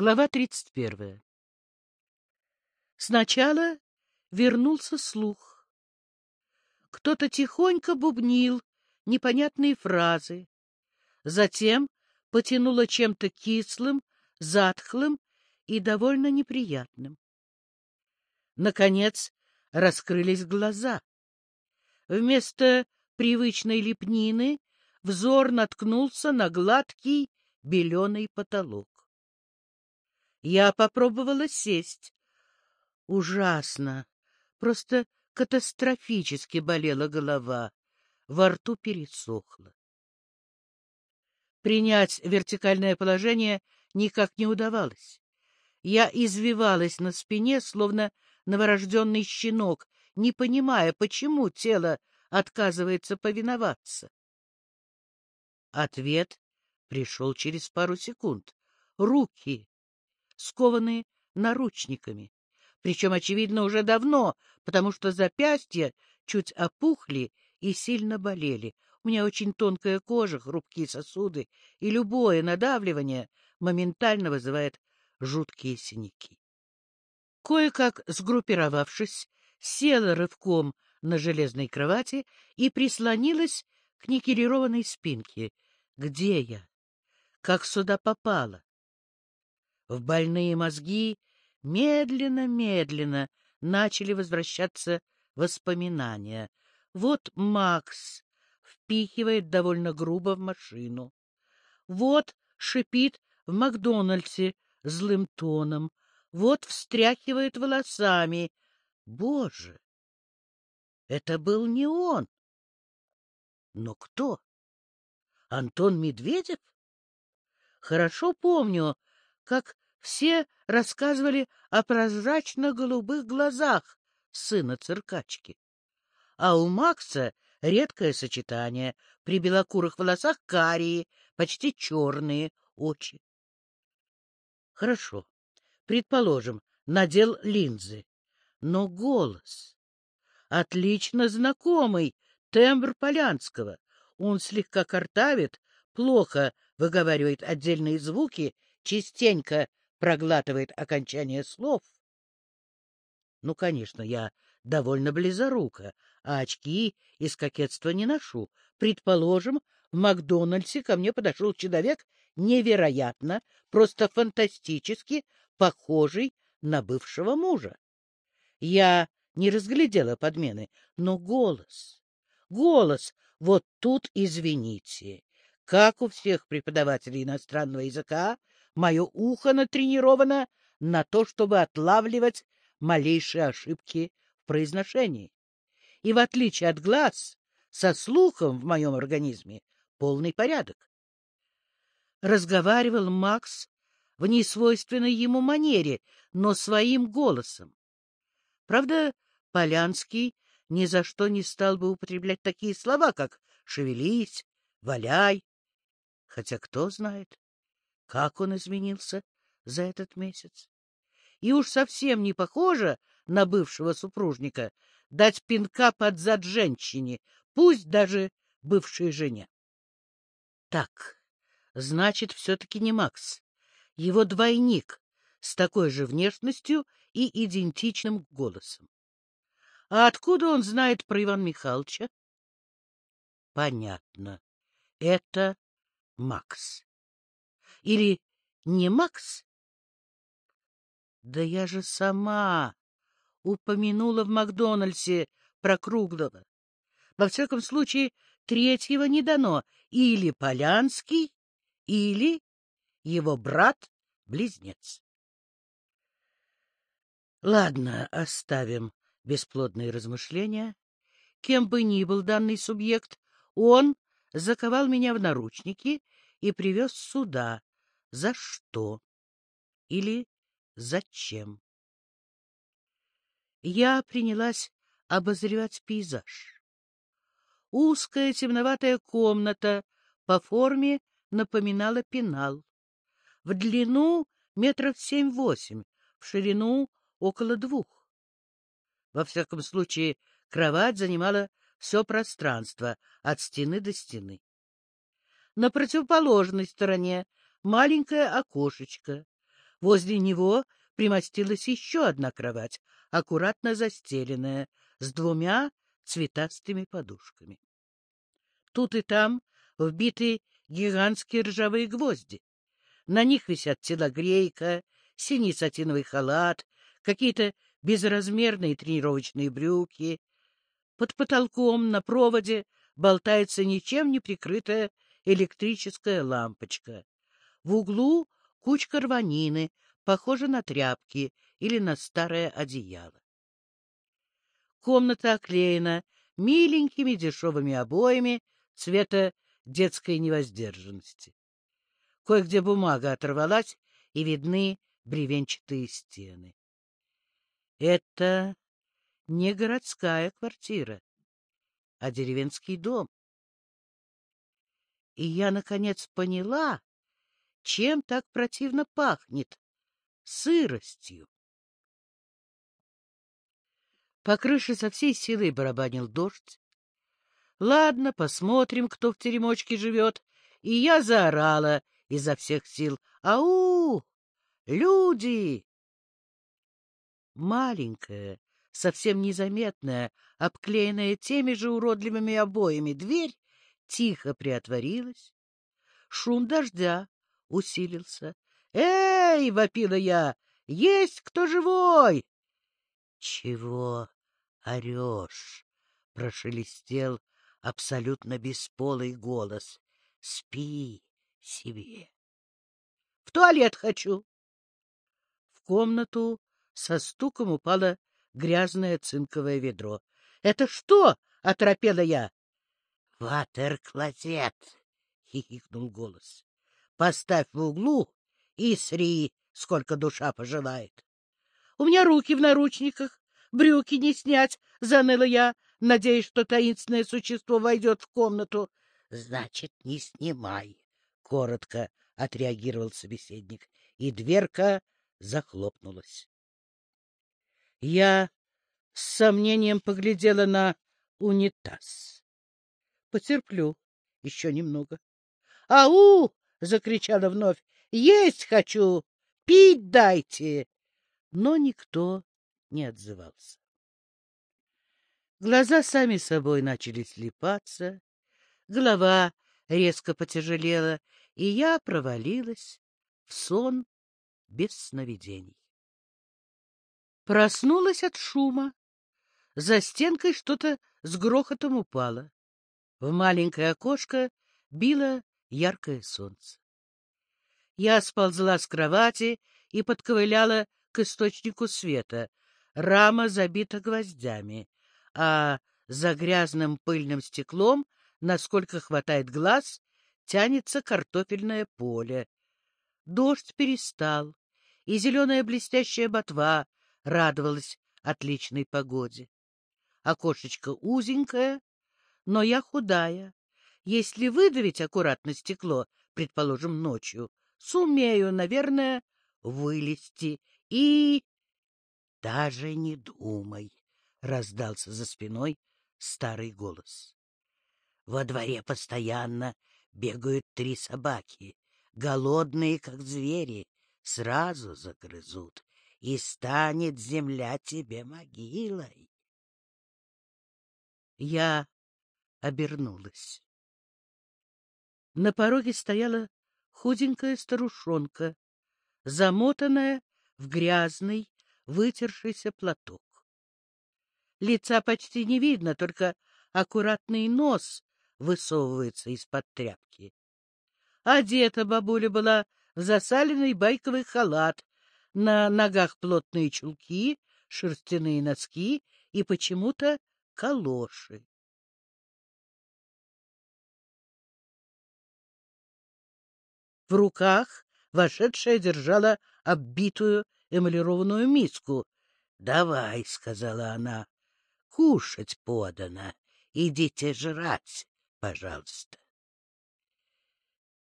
Глава 31. Сначала вернулся слух. Кто-то тихонько бубнил непонятные фразы. Затем потянуло чем-то кислым, затхлым и довольно неприятным. Наконец раскрылись глаза. Вместо привычной лепнины взор наткнулся на гладкий беленый потолок. Я попробовала сесть. Ужасно, просто катастрофически болела голова, во рту пересохло. Принять вертикальное положение никак не удавалось. Я извивалась на спине, словно новорожденный щенок, не понимая, почему тело отказывается повиноваться. Ответ пришел через пару секунд. Руки скованные наручниками. Причем, очевидно, уже давно, потому что запястья чуть опухли и сильно болели. У меня очень тонкая кожа, хрупкие сосуды, и любое надавливание моментально вызывает жуткие синяки. Кое-как сгруппировавшись, села рывком на железной кровати и прислонилась к никелированной спинке. Где я? Как сюда попала? В больные мозги медленно-медленно начали возвращаться воспоминания. Вот Макс впихивает довольно грубо в машину. Вот шипит в Макдональдсе злым тоном. Вот встряхивает волосами. Боже! Это был не он. Но кто? Антон Медведев? Хорошо помню, как все рассказывали о прозрачно-голубых глазах сына циркачки. А у Макса редкое сочетание. При белокурых волосах карие, почти черные очи. Хорошо. Предположим, надел линзы. Но голос... Отлично знакомый, тембр Полянского. Он слегка картавит, плохо выговаривает отдельные звуки частенько проглатывает окончание слов. Ну, конечно, я довольно близорука, а очки из кокетства не ношу. Предположим, в Макдональдсе ко мне подошел человек невероятно, просто фантастически похожий на бывшего мужа. Я не разглядела подмены, но голос, голос, вот тут извините. Как у всех преподавателей иностранного языка, мое ухо натренировано на то, чтобы отлавливать малейшие ошибки в произношении. И в отличие от глаз, со слухом в моем организме полный порядок. Разговаривал Макс в несвойственной ему манере, но своим голосом. Правда, Полянский ни за что не стал бы употреблять такие слова, как «шевелись», «валяй», хотя кто знает, как он изменился за этот месяц. И уж совсем не похоже на бывшего супружника дать пинка под зад женщине, пусть даже бывшей жене. Так, значит, все-таки не Макс, его двойник с такой же внешностью и идентичным голосом. А откуда он знает про Ивана Михайловича? Понятно. Это Макс. Или не Макс? Да я же сама упомянула в Макдональдсе про Круглого. Во всяком случае, третьего не дано. Или Полянский, или его брат-близнец. Ладно, оставим бесплодные размышления. Кем бы ни был данный субъект, он заковал меня в наручники и привез сюда. За что? Или зачем? Я принялась обозревать пейзаж. Узкая темноватая комната по форме напоминала пенал. В длину метров семь-восемь, в ширину около двух. Во всяком случае, кровать занимала все пространство от стены до стены. На противоположной стороне маленькое окошечко. Возле него примостилась еще одна кровать, аккуратно застеленная, с двумя цветастыми подушками. Тут и там вбиты гигантские ржавые гвозди. На них висят телогрейка, синий сатиновый халат, какие-то безразмерные тренировочные брюки. Под потолком на проводе болтается ничем не прикрытая электрическая лампочка. В углу кучка рванины, похожа на тряпки или на старое одеяло. Комната оклеена миленькими дешевыми обоями цвета детской невоздержанности. Кое-где бумага оторвалась, и видны бревенчатые стены. Это не городская квартира, а деревенский дом. И я, наконец, поняла, чем так противно пахнет — сыростью. По крыше со всей силой барабанил дождь. Ладно, посмотрим, кто в теремочке живет. И я заорала изо всех сил. Ау! Люди! Маленькая, совсем незаметная, обклеенная теми же уродливыми обоями дверь тихо приотворилась. Шум дождя усилился. «Эй!» — вопила я. «Есть кто живой?» «Чего орешь?» — прошелестел абсолютно бесполый голос. «Спи себе». «В туалет хочу». В комнату со стуком упало грязное цинковое ведро. «Это что?» — оторопела я. «Ватер-клозет!» — хихикнул голос. «Поставь в углу и сри, сколько душа пожелает». «У меня руки в наручниках, брюки не снять!» — заныла я, надеясь, что таинственное существо войдет в комнату. «Значит, не снимай!» — коротко отреагировал собеседник, и дверка захлопнулась. Я с сомнением поглядела на унитаз. Потерплю еще немного. «Ау!» — закричала вновь. «Есть хочу! Пить дайте!» Но никто не отзывался. Глаза сами собой начали слепаться, голова резко потяжелела, и я провалилась в сон без сновидений. Проснулась от шума. За стенкой что-то с грохотом упало. В маленькое окошко било яркое солнце. Я сползла с кровати и подковыляла к источнику света. Рама забита гвоздями, а за грязным пыльным стеклом, насколько хватает глаз, тянется картофельное поле. Дождь перестал, и зеленая блестящая ботва радовалась отличной погоде. Окошечко узенькое, но я худая. Если выдавить аккуратно стекло, предположим, ночью, сумею, наверное, вылезти и... — Даже не думай, — раздался за спиной старый голос. Во дворе постоянно бегают три собаки, голодные, как звери, сразу загрызут, и станет земля тебе могилой. Я обернулась. На пороге стояла худенькая старушонка, замотанная в грязный, вытершийся платок. Лица почти не видно, только аккуратный нос высовывается из-под тряпки. Одета бабуля была в засаленный байковый халат, на ногах плотные чулки, шерстяные носки и почему-то калоши. В руках вошедшая держала оббитую эмалированную миску. — Давай, — сказала она, — кушать подано. Идите жрать, пожалуйста.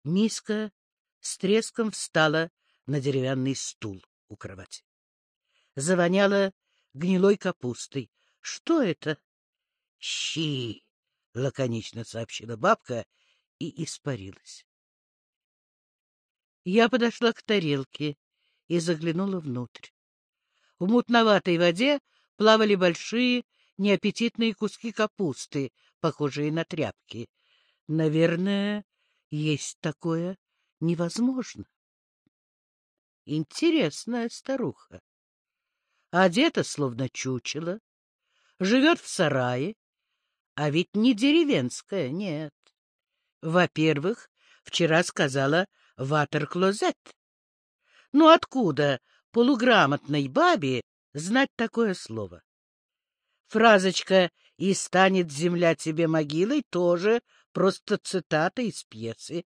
Миска с треском встала на деревянный стул у кровати. Завоняло гнилой капустой. — Что это? — Щи, — лаконично сообщила бабка и испарилась. Я подошла к тарелке и заглянула внутрь. В мутноватой воде плавали большие, неаппетитные куски капусты, похожие на тряпки. Наверное, есть такое невозможно. Интересная старуха. Одета, словно чучело, живет в сарае, а ведь не деревенская, нет. Во-первых, вчера сказала «ватер-клозет». Ну откуда полуграмотной бабе знать такое слово? Фразочка «и станет земля тебе могилой» тоже просто цитата из пьесы.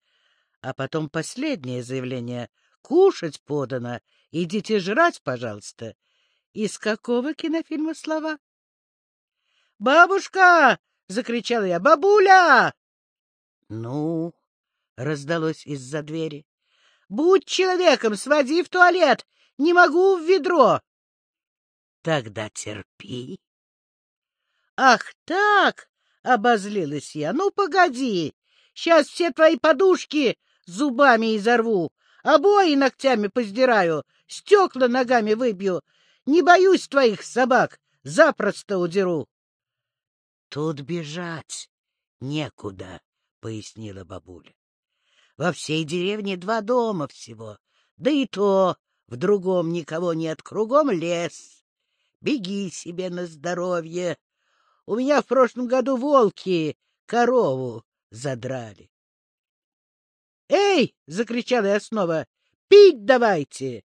А потом последнее заявление «кушать подано, идите жрать, пожалуйста». Из какого кинофильма слова? «Бабушка!» — закричала я. «Бабуля!» «Ну?» — раздалось из-за двери. «Будь человеком, своди в туалет! Не могу в ведро!» «Тогда терпи!» «Ах так!» — обозлилась я. «Ну, погоди! Сейчас все твои подушки зубами изорву, обои ногтями поздираю, стекла ногами выбью. Не боюсь твоих собак, запросто удеру!» «Тут бежать некуда», — пояснила бабуля. «Во всей деревне два дома всего, да и то в другом никого нет, кругом лес. Беги себе на здоровье. У меня в прошлом году волки корову задрали. «Эй!» — закричала я снова. «Пить давайте!»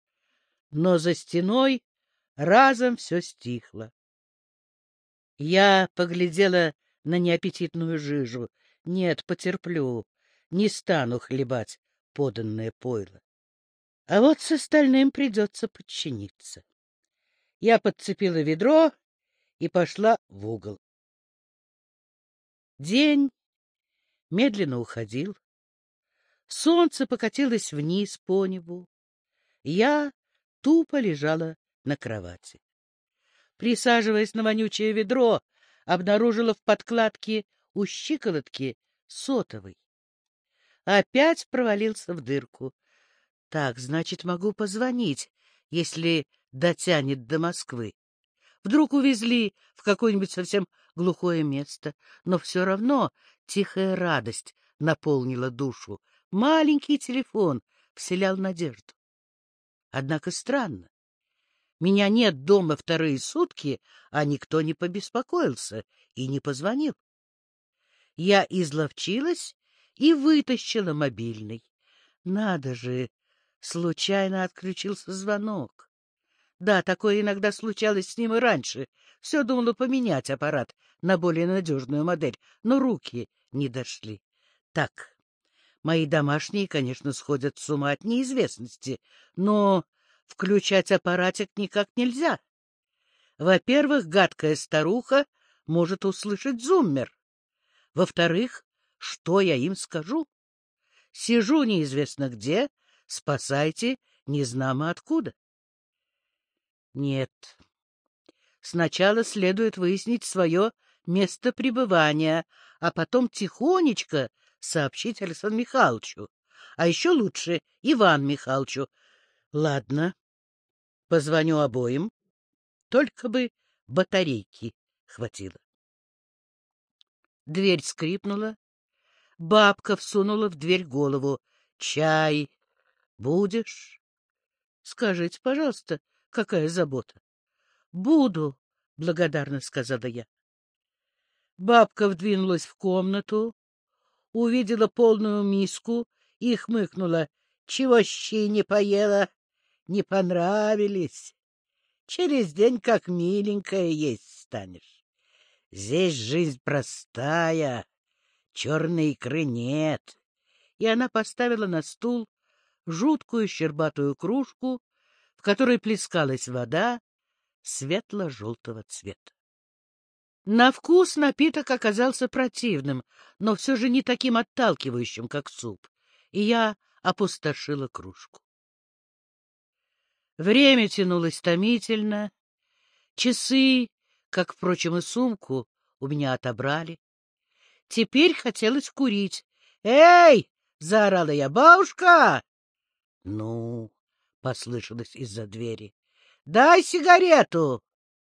Но за стеной разом все стихло. Я поглядела на неаппетитную жижу. Нет, потерплю, не стану хлебать поданное пойло. А вот с остальным придется подчиниться. Я подцепила ведро и пошла в угол. День медленно уходил. Солнце покатилось вниз по небу. Я тупо лежала на кровати присаживаясь на вонючее ведро, обнаружила в подкладке у щиколотки сотовый. Опять провалился в дырку. Так, значит, могу позвонить, если дотянет до Москвы. Вдруг увезли в какое-нибудь совсем глухое место, но все равно тихая радость наполнила душу. Маленький телефон вселял надежду. Однако странно. Меня нет дома вторые сутки, а никто не побеспокоился и не позвонил. Я изловчилась и вытащила мобильный. Надо же, случайно отключился звонок. Да, такое иногда случалось с ним и раньше. Все думала поменять аппарат на более надежную модель, но руки не дошли. Так, мои домашние, конечно, сходят с ума от неизвестности, но включать аппаратик никак нельзя. Во-первых, гадкая старуха может услышать зуммер. Во-вторых, что я им скажу? Сижу неизвестно где, спасайте, не знамо откуда. Нет. Сначала следует выяснить свое место пребывания, а потом тихонечко сообщить Александру Михайловичу, а еще лучше Иван Михайловичу, Ладно, позвоню обоим, только бы батарейки хватило. Дверь скрипнула. Бабка всунула в дверь голову. «Чай будешь?» «Скажите, пожалуйста, какая забота?» «Буду», — благодарно сказала я. Бабка вдвинулась в комнату, увидела полную миску и хмыкнула. «Чего щи не поела?» не понравились. Через день как миленькая есть станешь. Здесь жизнь простая, черной икры нет. И она поставила на стул жуткую щербатую кружку, в которой плескалась вода светло-желтого цвета. На вкус напиток оказался противным, но все же не таким отталкивающим, как суп, и я опустошила кружку. Время тянулось томительно. Часы, как, впрочем, и сумку, у меня отобрали. Теперь хотелось курить. «Эй!» — заорала я. «Бабушка!» «Ну?» — послышалось из-за двери. — Дай сигарету!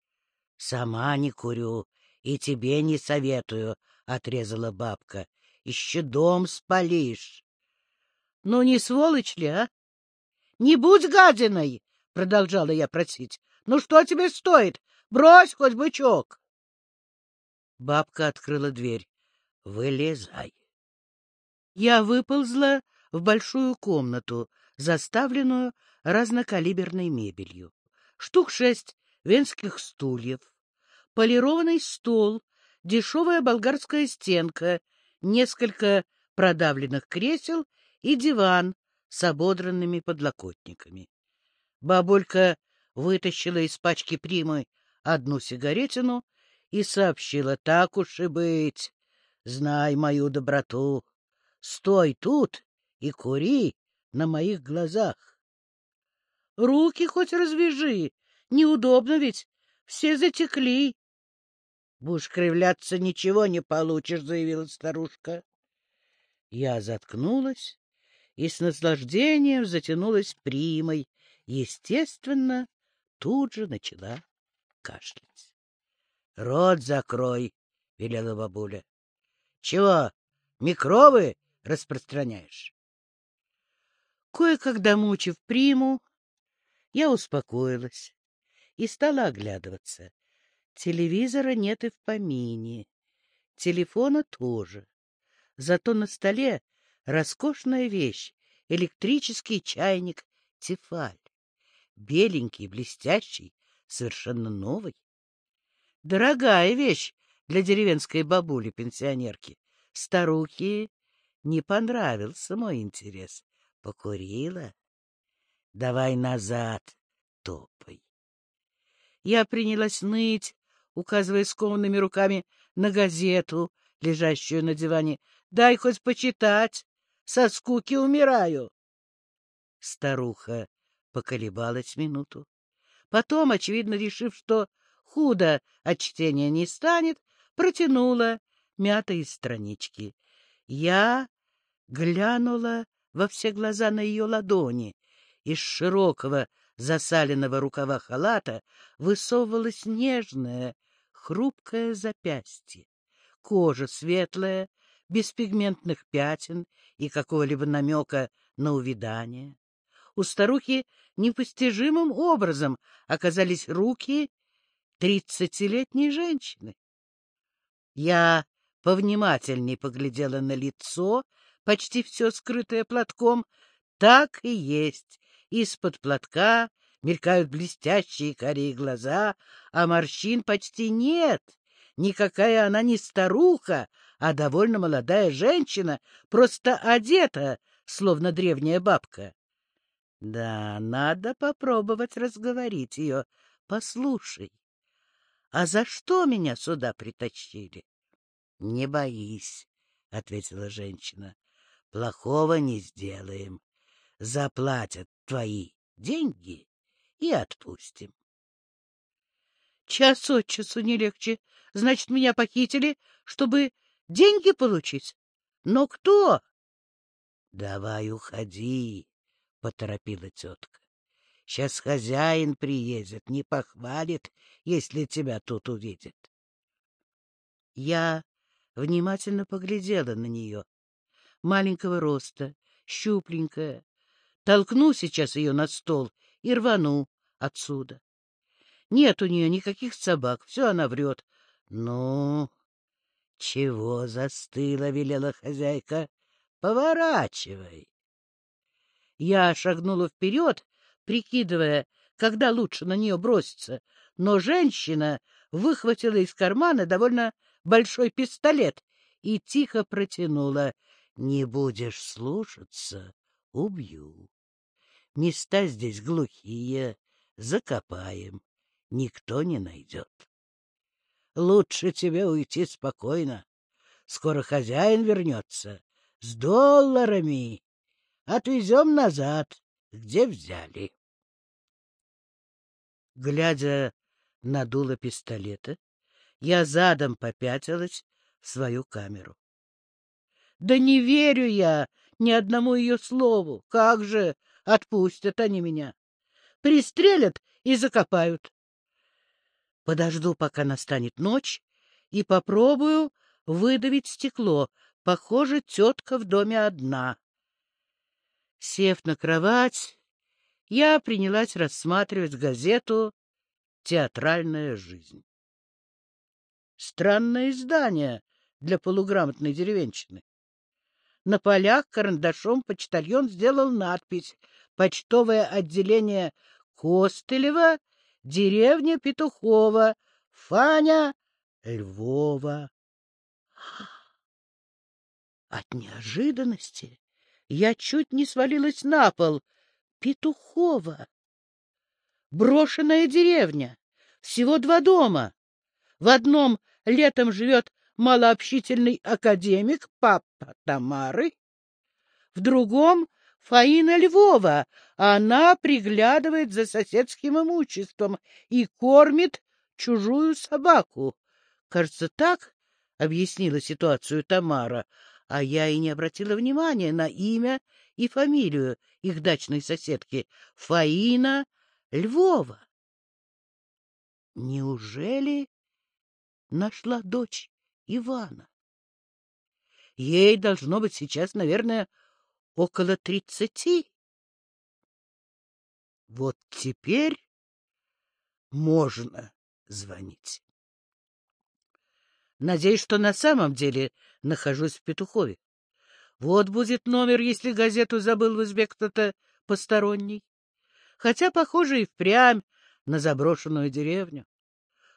— Сама не курю и тебе не советую, — отрезала бабка. — Еще дом спалишь. — Ну, не сволочь ли, а? — Не будь гадиной! — продолжала я просить. — Ну, что тебе стоит? Брось хоть бычок! Бабка открыла дверь. — Вылезай. Я выползла в большую комнату, заставленную разнокалиберной мебелью. Штук шесть венских стульев, полированный стол, дешевая болгарская стенка, несколько продавленных кресел и диван с ободранными подлокотниками. Бабулька вытащила из пачки примы одну сигаретину и сообщила, так уж и быть, знай мою доброту, стой тут и кури на моих глазах. Руки хоть развяжи, неудобно ведь, все затекли. Будешь кривляться, ничего не получишь, — заявила старушка. Я заткнулась и с наслаждением затянулась примой. Естественно, тут же начала кашлять. — Рот закрой, — велела бабуля. — Чего, микробы распространяешь? Кое-когда мучив приму, я успокоилась и стала оглядываться. Телевизора нет и в помине, телефона тоже. Зато на столе роскошная вещь — электрический чайник «Тефаль». Беленький, блестящий, совершенно новый. Дорогая вещь для деревенской бабули-пенсионерки. Старухе не понравился мой интерес. Покурила. Давай назад, топай. Я принялась ныть, указывая скованными руками на газету, лежащую на диване. «Дай хоть почитать! Со скуки умираю!» Старуха поколебалась минуту. Потом, очевидно, решив, что худо от чтения не станет, протянула мятые странички. Я глянула во все глаза на ее ладони. Из широкого засаленного рукава халата высовывалось нежное, хрупкое запястье. Кожа светлая, без пигментных пятен и какого-либо намека на увядание. У старухи непостижимым образом оказались руки тридцатилетней женщины. Я повнимательней поглядела на лицо, почти все скрытое платком. Так и есть, из-под платка мелькают блестящие карие глаза, а морщин почти нет. Никакая она не старуха, а довольно молодая женщина, просто одета, словно древняя бабка. Да, надо попробовать разговорить ее. Послушай, а за что меня сюда притащили? — Не боись, — ответила женщина. — Плохого не сделаем. Заплатят твои деньги и отпустим. Час от часу не легче. Значит, меня похитили, чтобы деньги получить? Но кто? — Давай уходи, — поторопила тетка. — Сейчас хозяин приедет, не похвалит, если тебя тут увидит. Я внимательно поглядела на нее. Маленького роста, щупленькая, Толкну сейчас ее на стол и рвану отсюда. Нет у нее никаких собак, все она врет. — Ну, чего застыла, — велела хозяйка. — Поворачивай. Я шагнула вперед, прикидывая, когда лучше на нее броситься, но женщина выхватила из кармана довольно большой пистолет и тихо протянула. — Не будешь слушаться — убью. Места здесь глухие, закопаем, никто не найдет. Лучше тебе уйти спокойно. Скоро хозяин вернется с долларами. Отвезем назад, где взяли. Глядя на дуло пистолета, я задом попятилась в свою камеру. Да не верю я ни одному ее слову. Как же Отпустят они меня. Пристрелят и закопают. Подожду, пока настанет ночь, и попробую выдавить стекло. Похоже, тетка в доме одна. Сев на кровать, я принялась рассматривать газету «Театральная жизнь». Странное издание для полуграмотной деревенщины. На полях карандашом почтальон сделал надпись «Почтовое отделение Костылева, деревня Петухова, Фаня Львова». От неожиданности я чуть не свалилась на пол. Петухова. Брошенная деревня. Всего два дома. В одном летом живет малообщительный академик, папа Тамары. В другом — Фаина Львова. Она приглядывает за соседским имуществом и кормит чужую собаку. Кажется, так объяснила ситуацию Тамара а я и не обратила внимания на имя и фамилию их дачной соседки — Фаина Львова. Неужели нашла дочь Ивана? Ей должно быть сейчас, наверное, около тридцати. Вот теперь можно звонить. Надеюсь, что на самом деле нахожусь в Петухове. Вот будет номер, если газету забыл в избе кто-то посторонний. Хотя, похоже, и впрямь на заброшенную деревню.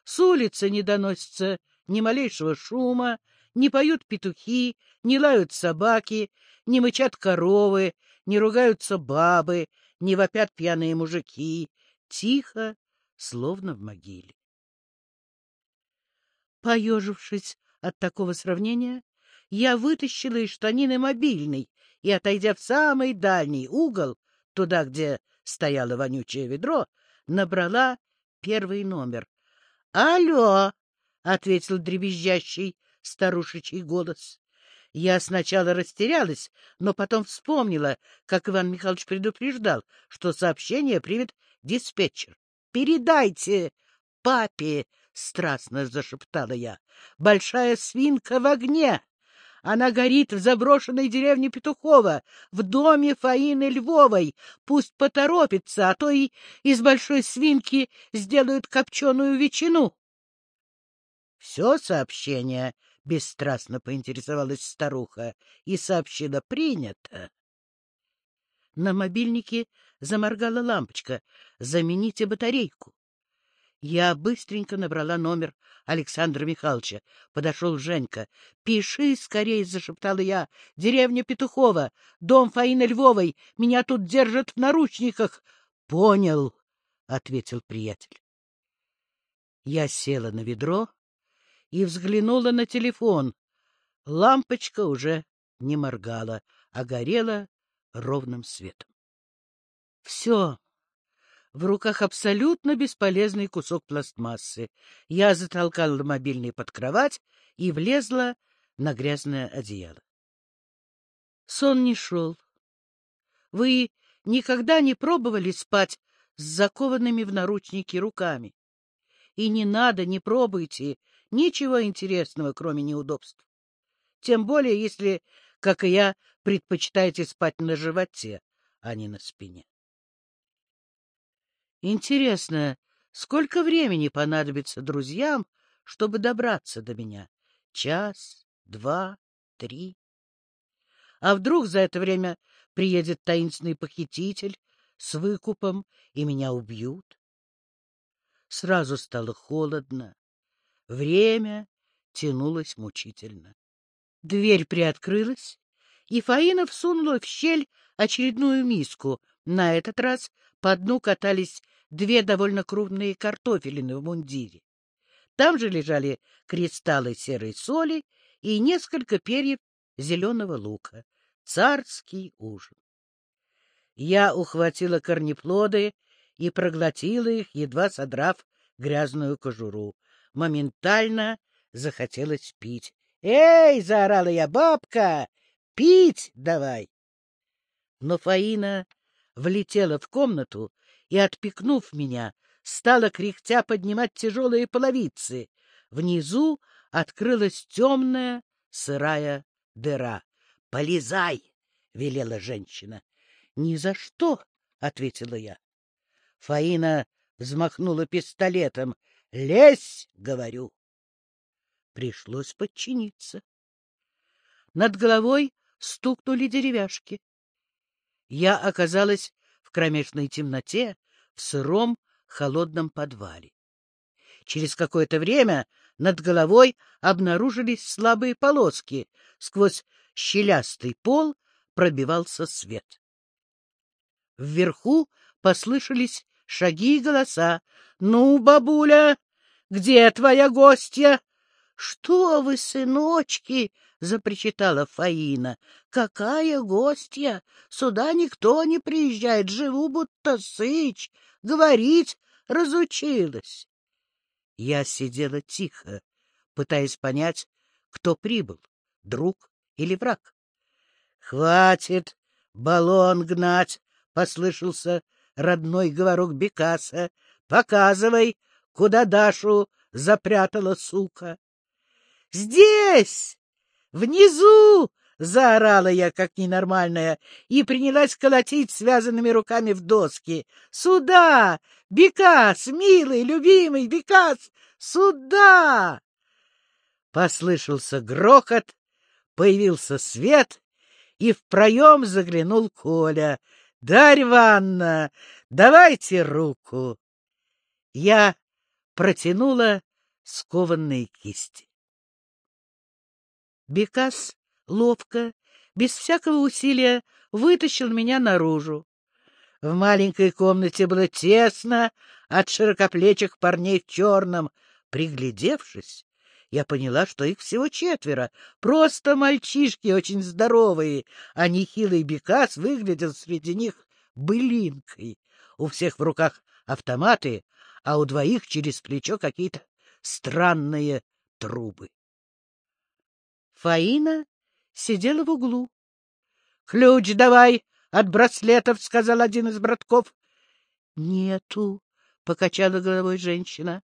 С улицы не доносится ни малейшего шума, не поют петухи, не лают собаки, не мычат коровы, не ругаются бабы, не вопят пьяные мужики. Тихо, словно в могиле. Поежившись от такого сравнения, я вытащила из штанины мобильный и, отойдя в самый дальний угол, туда, где стояло вонючее ведро, набрала первый номер. «Алло!» — ответил дребезжащий старушечий голос. Я сначала растерялась, но потом вспомнила, как Иван Михайлович предупреждал, что сообщение примет диспетчер. «Передайте папе!» — страстно зашептала я. «Большая свинка в огне! Она горит в заброшенной деревне Петухова, в доме Фаины Львовой. Пусть поторопится, а то и из большой свинки сделают копченую ветчину. — Все сообщение? — бесстрастно поинтересовалась старуха и сообщила «принято». На мобильнике заморгала лампочка. «Замените батарейку». Я быстренько набрала номер Александра Михайловича. Подошел Женька. — Пиши скорее, — зашептала я. — Деревня Петухова, дом Фаины Львовой. Меня тут держат в наручниках. — Понял, — ответил приятель. Я села на ведро и взглянула на телефон. Лампочка уже не моргала, а горела ровным светом. — Все, в руках абсолютно бесполезный кусок пластмассы. Я затолкала мобильный под кровать и влезла на грязное одеяло. Сон не шел. Вы никогда не пробовали спать с закованными в наручники руками? И не надо, не пробуйте ничего интересного, кроме неудобств. Тем более, если, как и я, предпочитаете спать на животе, а не на спине. Интересно, сколько времени понадобится друзьям, чтобы добраться до меня? Час, два, три? А вдруг за это время приедет таинственный похититель с выкупом, и меня убьют? Сразу стало холодно. Время тянулось мучительно. Дверь приоткрылась, и Фаина всунула в щель очередную миску. На этот раз по дну катались две довольно крупные картофелины в мундире. Там же лежали кристаллы серой соли и несколько перьев зеленого лука. Царский ужин. Я ухватила корнеплоды и проглотила их, едва содрав грязную кожуру. Моментально захотелось пить. «Эй!» — заорала я. «Бабка! Пить давай!» Но Фаина влетела в комнату и, отпикнув меня, стала кряхтя поднимать тяжелые половицы. Внизу открылась темная сырая дыра. — Полезай! — велела женщина. — Ни за что! — ответила я. Фаина взмахнула пистолетом. — Лезь! — говорю. Пришлось подчиниться. Над головой стукнули деревяшки. Я оказалась кромешной темноте, в сыром холодном подвале. Через какое-то время над головой обнаружились слабые полоски. Сквозь щелястый пол пробивался свет. Вверху послышались шаги и голоса. — Ну, бабуля, где твоя гостья? — Что вы, сыночки? — запричитала Фаина. — Какая гостья? Сюда никто не приезжает, живу будто сыч. Говорить разучилась. Я сидела тихо, пытаясь понять, кто прибыл, друг или враг. — Хватит баллон гнать! — послышался родной говорок Бекаса. — Показывай, куда Дашу запрятала сука. — Здесь! Внизу! — заорала я, как ненормальная, и принялась колотить связанными руками в доски. — Сюда! Бекас, милый, любимый, Бекас! Сюда! Послышался грохот, появился свет, и в проем заглянул Коля. — Дарья Ивановна, давайте руку. Я протянула скованные кисти. Бекас ловко, без всякого усилия, вытащил меня наружу. В маленькой комнате было тесно от широкоплечих парней в черном. Приглядевшись, я поняла, что их всего четверо. Просто мальчишки, очень здоровые, а нехилый Бекас выглядел среди них былинкой. У всех в руках автоматы, а у двоих через плечо какие-то странные трубы. Фаина сидела в углу. — Ключ давай от браслетов, — сказал один из братков. — Нету, — покачала головой женщина.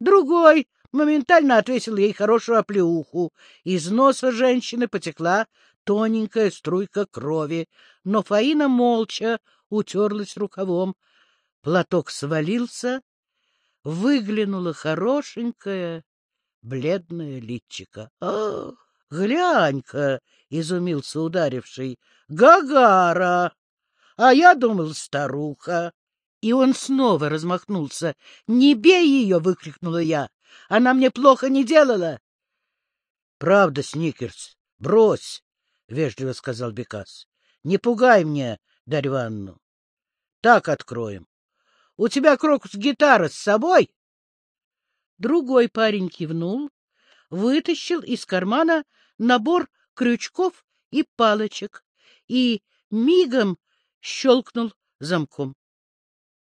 Другой моментально отвесил ей хорошую оплеуху. Из носа женщины потекла тоненькая струйка крови, но Фаина молча утерлась рукавом. Платок свалился, выглянула хорошенькая бледная личика. «Ах!» Глянь-ка, — изумился ударивший, — Гагара! А я думал, старуха. И он снова размахнулся. — Не бей ее! — выкрикнула я. — Она мне плохо не делала. — Правда, Сникерс, брось, — вежливо сказал Бекас. — Не пугай мне, Дарь Ивановну. Так откроем. У тебя крокус-гитара с собой? Другой парень кивнул, вытащил из кармана набор крючков и палочек и мигом щелкнул замком.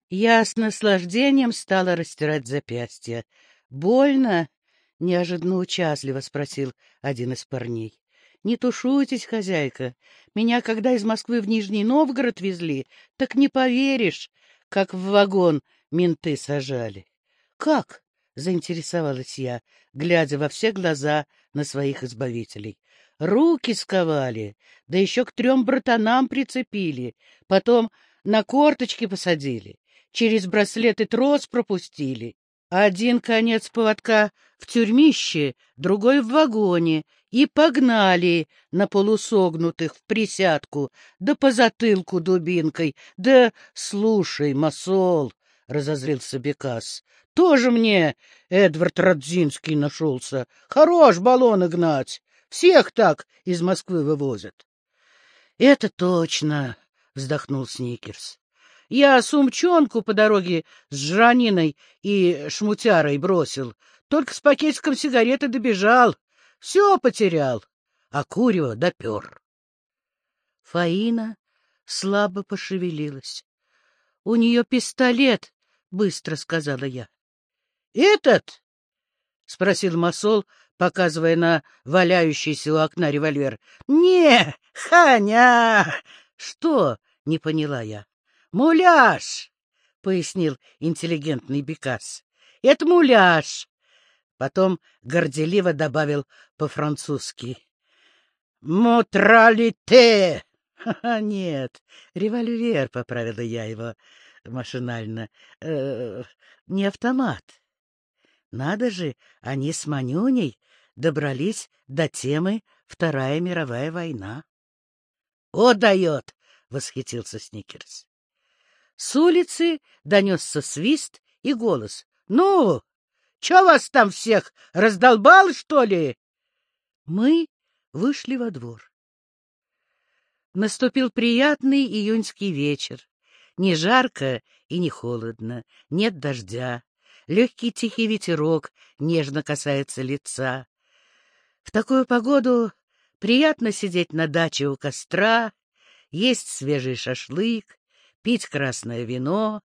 Я с наслаждением стала растирать запястья. — Больно? — неожиданно участливо спросил один из парней. — Не тушуйтесь, хозяйка. Меня, когда из Москвы в Нижний Новгород везли, так не поверишь, как в вагон менты сажали. — Как? Заинтересовалась я, глядя во все глаза на своих избавителей. Руки сковали, да еще к трем братанам прицепили, потом на корточки посадили, через браслеты трос пропустили. Один конец поводка в тюрьмище, другой в вагоне, и погнали на полусогнутых в присядку, да по затылку дубинкой, да слушай, масол, — разозлился Бекас. — Тоже мне Эдвард Радзинский нашелся. Хорош баллоны гнать. Всех так из Москвы вывозят. — Это точно, — вздохнул Сникерс. — Я сумчонку по дороге с жраниной и шмутярой бросил. Только с пакетиком сигареты добежал. Все потерял, а курево допер. Фаина слабо пошевелилась. У нее пистолет — быстро сказала я. — Этот? — спросил Масол, показывая на валяющийся у окна револьвер. — Не, Ханя! — Что? — не поняла я. — Муляж! пояснил интеллигентный Бекас. — Это муляж. Потом горделиво добавил по-французски. — Мутралите! — Нет, револьвер, — поправила я его машинально. Э, — Не автомат. Надо же, они с Манюней добрались до темы Вторая мировая война. — О, дает! — восхитился Сникерс. С улицы донесся свист и голос. — Ну, чё вас там всех, раздолбал, что ли? Мы вышли во двор. Наступил приятный июньский вечер. Не жарко и не холодно, нет дождя. Легкий тихий ветерок нежно касается лица. В такую погоду приятно сидеть на даче у костра, есть свежий шашлык, пить красное вино,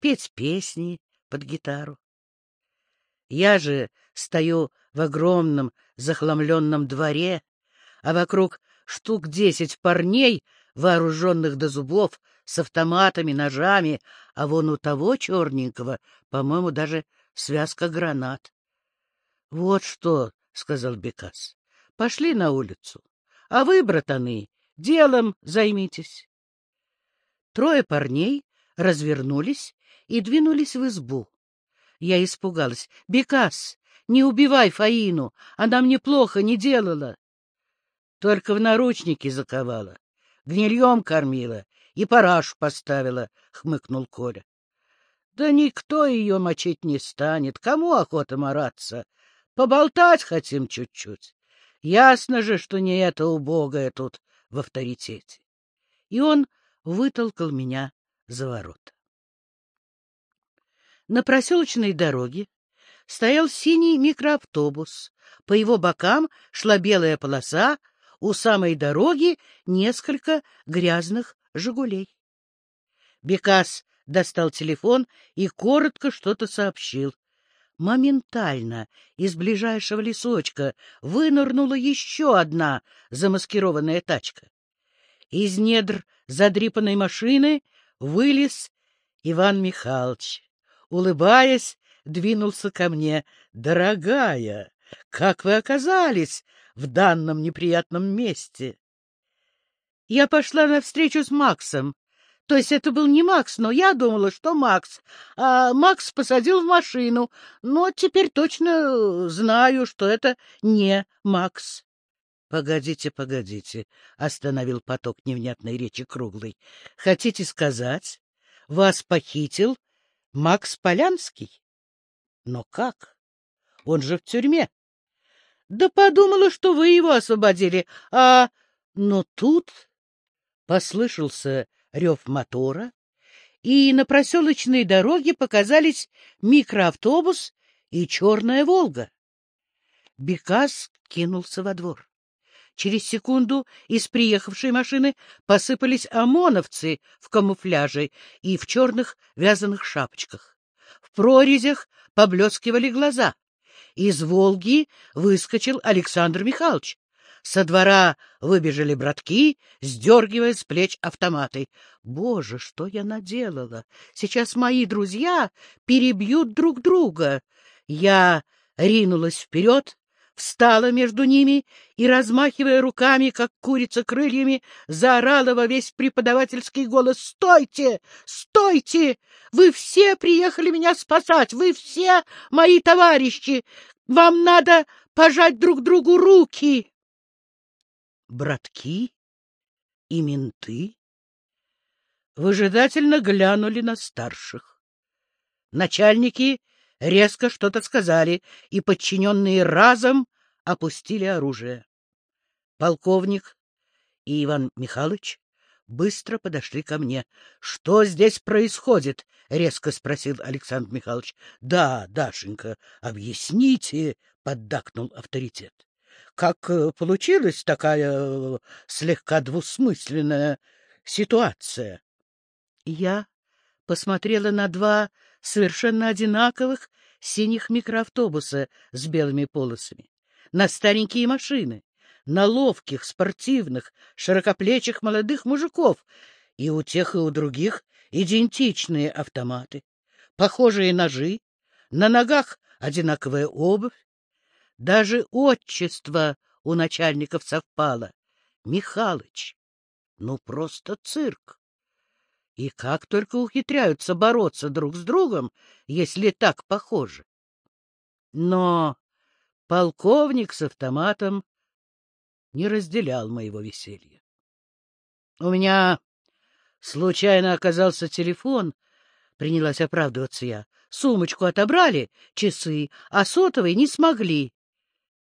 петь песни под гитару. Я же стою в огромном захламленном дворе, а вокруг штук десять парней, вооруженных до зубов, с автоматами, ножами, а вон у того черненького, по-моему, даже связка гранат. — Вот что, — сказал Бекас, — пошли на улицу, а вы, братаны, делом займитесь. Трое парней развернулись и двинулись в избу. Я испугалась. — Бекас, не убивай Фаину, она мне плохо не делала. Только в наручники заковала, гнильем кормила и парашу поставила, — хмыкнул Коля. — Да никто ее мочить не станет, кому охота мараться? Поболтать хотим чуть-чуть. Ясно же, что не это убогое тут в авторитете. И он вытолкал меня за ворота. На проселочной дороге стоял синий микроавтобус. По его бокам шла белая полоса, у самой дороги несколько грязных «Жигулей». Бекас достал телефон и коротко что-то сообщил. Моментально из ближайшего лесочка вынырнула еще одна замаскированная тачка. Из недр задрипанной машины вылез Иван Михайлович. Улыбаясь, двинулся ко мне. — Дорогая, как вы оказались в данном неприятном месте? Я пошла навстречу с Максом. То есть это был не Макс, но я думала, что Макс. А Макс посадил в машину, но теперь точно знаю, что это не Макс. — Погодите, погодите, — остановил поток невнятной речи Круглый. — Хотите сказать, вас похитил Макс Полянский? Но как? Он же в тюрьме. Да подумала, что вы его освободили, а... Но тут послышался рев мотора, и на проселочной дороге показались микроавтобус и черная «Волга». Бекас кинулся во двор. Через секунду из приехавшей машины посыпались ОМОНовцы в камуфляже и в черных вязаных шапочках. В прорезях поблескивали глаза. Из «Волги» выскочил Александр Михайлович. Со двора выбежали братки, сдергивая с плеч автоматы. Боже, что я наделала! Сейчас мои друзья перебьют друг друга. Я ринулась вперед, встала между ними и, размахивая руками, как курица крыльями, заорала во весь преподавательский голос «Стойте! Стойте! Вы все приехали меня спасать! Вы все мои товарищи! Вам надо пожать друг другу руки!» Братки и менты выжидательно глянули на старших. Начальники резко что-то сказали, и подчиненные разом опустили оружие. Полковник и Иван Михайлович быстро подошли ко мне. — Что здесь происходит? — резко спросил Александр Михайлович. — Да, Дашенька, объясните, — поддакнул авторитет. — Как э, получилась такая слегка двусмысленная ситуация? Я посмотрела на два совершенно одинаковых синих микроавтобуса с белыми полосами, на старенькие машины, на ловких, спортивных, широкоплечих молодых мужиков, и у тех и у других идентичные автоматы, похожие ножи, на ногах одинаковая обувь. Даже отчество у начальников совпало. Михалыч. Ну, просто цирк. И как только ухитряются бороться друг с другом, если так похожи. Но полковник с автоматом не разделял моего веселья. У меня случайно оказался телефон, принялась оправдываться я. Сумочку отобрали, часы, а сотовый не смогли. —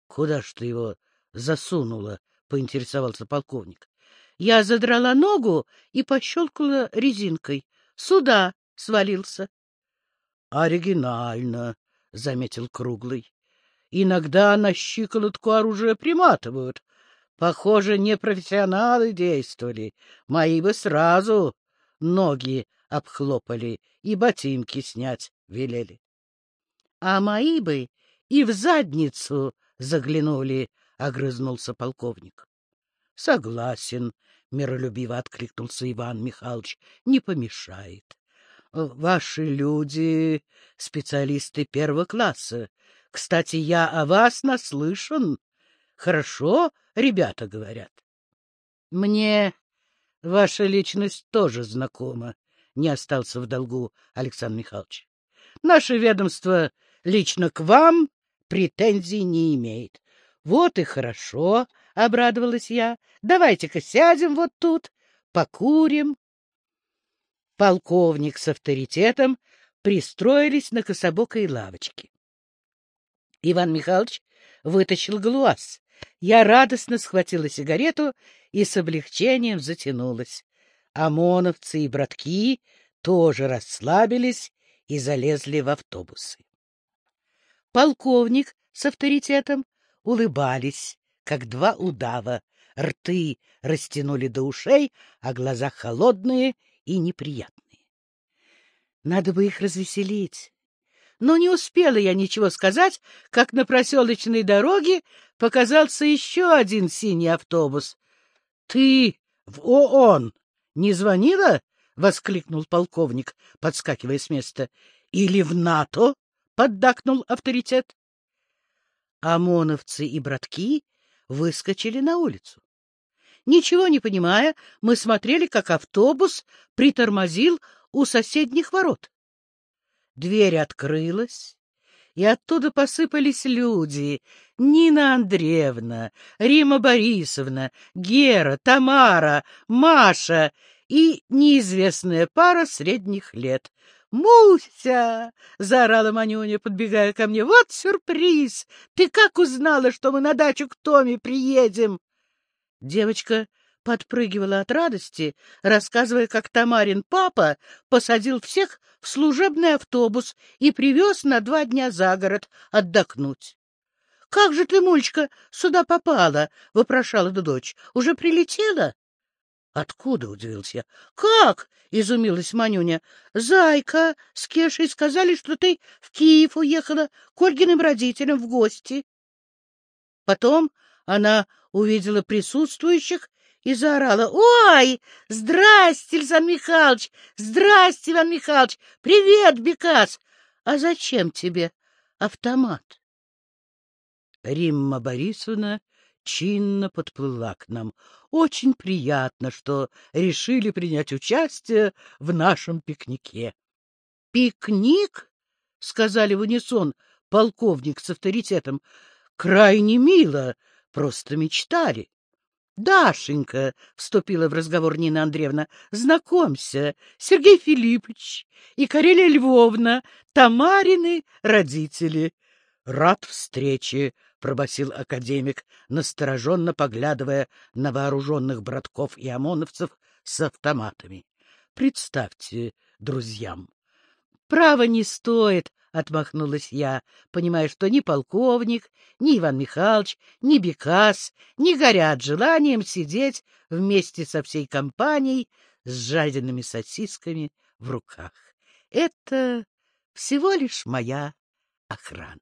Куда ж ты его засунула? — поинтересовался полковник. Я задрала ногу и пощелкала резинкой. Сюда свалился. — Оригинально, — заметил Круглый. — Иногда на щиколотку оружие приматывают. Похоже, не профессионалы действовали. Мои бы сразу ноги обхлопали и ботинки снять велели. — А мои бы и в задницу заглянули, — огрызнулся полковник. — Согласен, — миролюбиво откликнулся Иван Михайлович, — не помешает. Ваши люди — специалисты первого класса. Кстати, я о вас наслышан. Хорошо, ребята говорят. Мне ваша личность тоже знакома, — не остался в долгу Александр Михайлович. Наше ведомство лично к вам претензий не имеет. Вот и хорошо, — обрадовалась я. — Давайте-ка сядем вот тут, покурим. Полковник с авторитетом пристроились на кособокой лавочке. Иван Михайлович вытащил галуаз. Я радостно схватила сигарету и с облегчением затянулась. ОМОНовцы и братки тоже расслабились и залезли в автобусы. Полковник с авторитетом улыбались, как два удава, рты растянули до ушей, а глаза холодные и неприятные. Надо бы их развеселить. Но не успела я ничего сказать, как на проселочной дороге показался еще один синий автобус. — Ты в ООН не звонила? — воскликнул полковник, подскакивая с места. — Или в НАТО? — поддакнул авторитет. ОМОНовцы и братки выскочили на улицу. Ничего не понимая, мы смотрели, как автобус притормозил у соседних ворот. Дверь открылась, и оттуда посыпались люди. Нина Андреевна, Рима Борисовна, Гера, Тамара, Маша и неизвестная пара средних лет. «Муся!» — заорала Манюня, подбегая ко мне. «Вот сюрприз! Ты как узнала, что мы на дачу к Томе приедем?» Девочка подпрыгивала от радости, рассказывая, как Тамарин папа посадил всех в служебный автобус и привез на два дня за город отдохнуть. — Как же ты, Мульчка, сюда попала? — вопрошала дочь. — Уже прилетела? — Откуда? — удивился я. — Как? — изумилась Манюня. — Зайка с Кешей сказали, что ты в Киев уехала к Ольгиным родителям в гости. Потом она увидела присутствующих и заорала. «Ой, здрасте, Александр Михайлович! Здрасте, Иван Михайлович! Привет, Бекас! А зачем тебе автомат?» Римма Борисовна чинно подплыла к нам. Очень приятно, что решили принять участие в нашем пикнике. — Пикник? — сказали в унисон полковник с авторитетом. — Крайне мило, просто мечтали. — Дашенька, — вступила в разговор Нина Андреевна, — знакомься, Сергей Филиппович и Карелия Львовна, Тамарины родители. — Рад встрече, — пробасил академик, настороженно поглядывая на вооруженных братков и ОМОНовцев с автоматами. — Представьте друзьям. — Право не стоит, — отмахнулась я, понимая, что ни полковник, ни Иван Михайлович, ни Бекас не горят желанием сидеть вместе со всей компанией с жаденными сосисками в руках. Это всего лишь моя охрана.